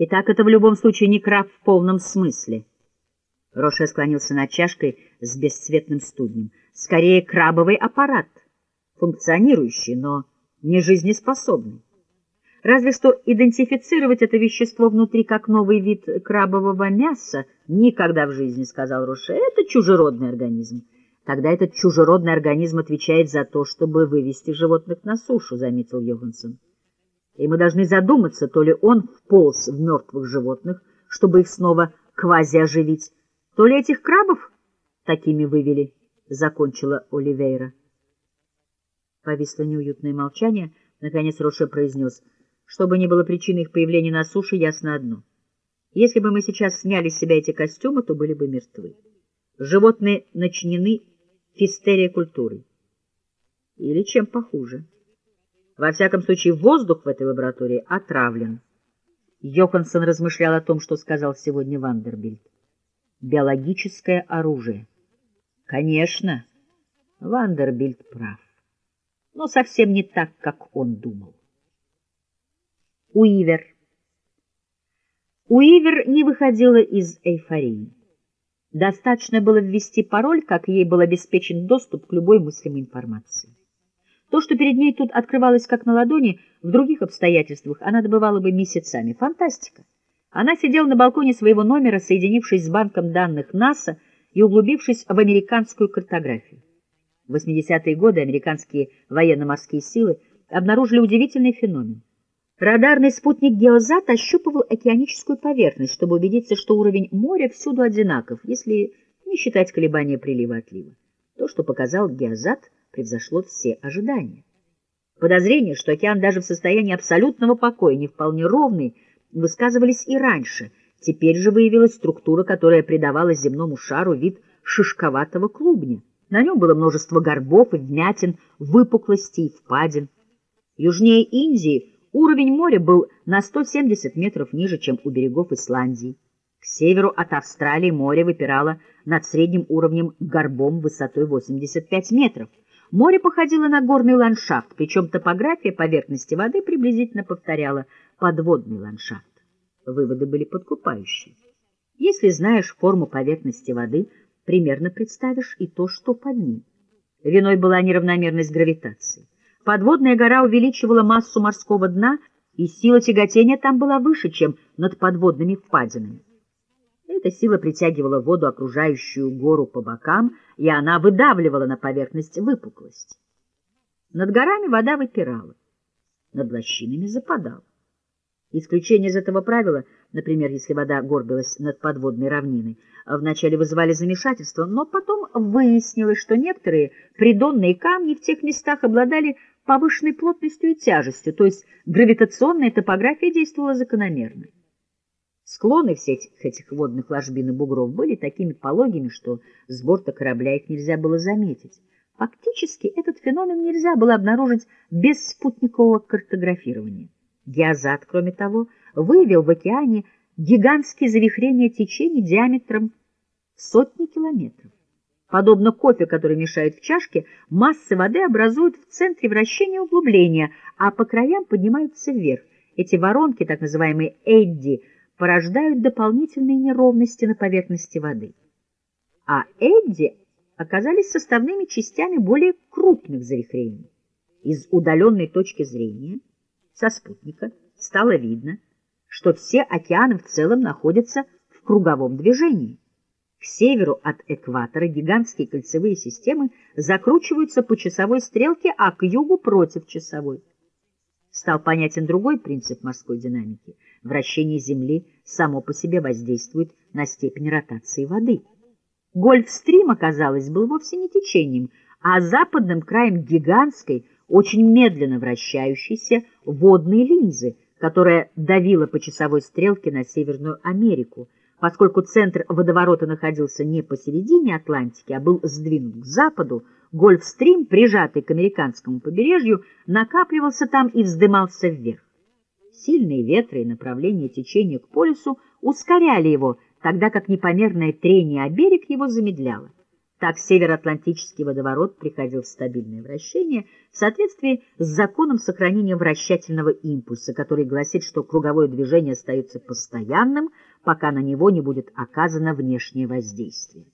Итак, это в любом случае не краб в полном смысле. Роше склонился над чашкой с бесцветным студнем. Скорее, крабовый аппарат, функционирующий, но не жизнеспособный. Разве что идентифицировать это вещество внутри как новый вид крабового мяса никогда в жизни, сказал Роше. Это чужеродный организм. Тогда этот чужеродный организм отвечает за то, чтобы вывести животных на сушу, заметил Йоханссон. И мы должны задуматься, то ли он вполз в мертвых животных, чтобы их снова квази-оживить, то ли этих крабов такими вывели, — закончила Оливейра. Повисло неуютное молчание. Наконец Роше произнес, что бы ни было причиной их появления на суше, ясно одно. Если бы мы сейчас сняли с себя эти костюмы, то были бы мертвы. Животные начинены фистерия культурой. Или чем похуже. Во всяком случае, воздух в этой лаборатории отравлен. Йоханссон размышлял о том, что сказал сегодня Вандербильд. Биологическое оружие. Конечно, Вандербильд прав. Но совсем не так, как он думал. Уивер. Уивер не выходила из эйфории. Достаточно было ввести пароль, как ей был обеспечен доступ к любой мыслимой информации. То, что перед ней тут открывалось как на ладони, в других обстоятельствах она добывала бы месяцами. Фантастика! Она сидела на балконе своего номера, соединившись с банком данных НАСА и углубившись в американскую картографию. В 80-е годы американские военно-морские силы обнаружили удивительный феномен. Радарный спутник «Геозат» ощупывал океаническую поверхность, чтобы убедиться, что уровень моря всюду одинаков, если не считать колебания прилива-отлива. То, что показал «Геозат», превзошло все ожидания. Подозрения, что океан даже в состоянии абсолютного покоя не вполне ровный, высказывались и раньше. Теперь же выявилась структура, которая придавала земному шару вид шишковатого клубня. На нем было множество горбов и вмятин, выпуклостей и впадин. Южнее Индии уровень моря был на 170 метров ниже, чем у берегов Исландии. К северу от Австралии море выпирало над средним уровнем горбом высотой 85 метров. Море походило на горный ландшафт, причем топография поверхности воды приблизительно повторяла подводный ландшафт. Выводы были подкупающие. Если знаешь форму поверхности воды, примерно представишь и то, что под ней. Виной была неравномерность гравитации. Подводная гора увеличивала массу морского дна, и сила тяготения там была выше, чем над подводными впадинами. Эта сила притягивала воду, окружающую гору по бокам, и она выдавливала на поверхность выпуклость. Над горами вода выпирала, над лощинами западала. Исключение из этого правила, например, если вода горбилась над подводной равниной, вначале вызывали замешательство, но потом выяснилось, что некоторые придонные камни в тех местах обладали повышенной плотностью и тяжестью, то есть гравитационная топография действовала закономерно. Склоны всех этих водных ложбин и бугров были такими пологими, что с борта корабля их нельзя было заметить. Фактически этот феномен нельзя было обнаружить без спутникового картографирования. Геозат, кроме того, выявил в океане гигантские завихрения течений диаметром сотни километров. Подобно кофе, который мешает в чашке, массы воды образуют в центре вращения углубления, а по краям поднимаются вверх. Эти воронки, так называемые «эдди», порождают дополнительные неровности на поверхности воды. А Эдди оказались составными частями более крупных завихрений. Из удаленной точки зрения со спутника стало видно, что все океаны в целом находятся в круговом движении. К северу от экватора гигантские кольцевые системы закручиваются по часовой стрелке, а к югу против часовой. Стал понятен другой принцип морской динамики — Вращение Земли само по себе воздействует на степень ротации воды. Гольфстрим, оказалось, был вовсе не течением, а западным краем гигантской, очень медленно вращающейся водной линзы, которая давила по часовой стрелке на Северную Америку, поскольку центр водоворота находился не посередине Атлантики, а был сдвинут к западу, Гольфстрим, прижатый к американскому побережью, накапливался там и вздымался вверх. Сильные ветры и направление течения к полюсу ускоряли его, тогда как непомерное трение о берег его замедляло. Так североатлантический водоворот приходил в стабильное вращение в соответствии с законом сохранения вращательного импульса, который гласит, что круговое движение остается постоянным, пока на него не будет оказано внешнее воздействие.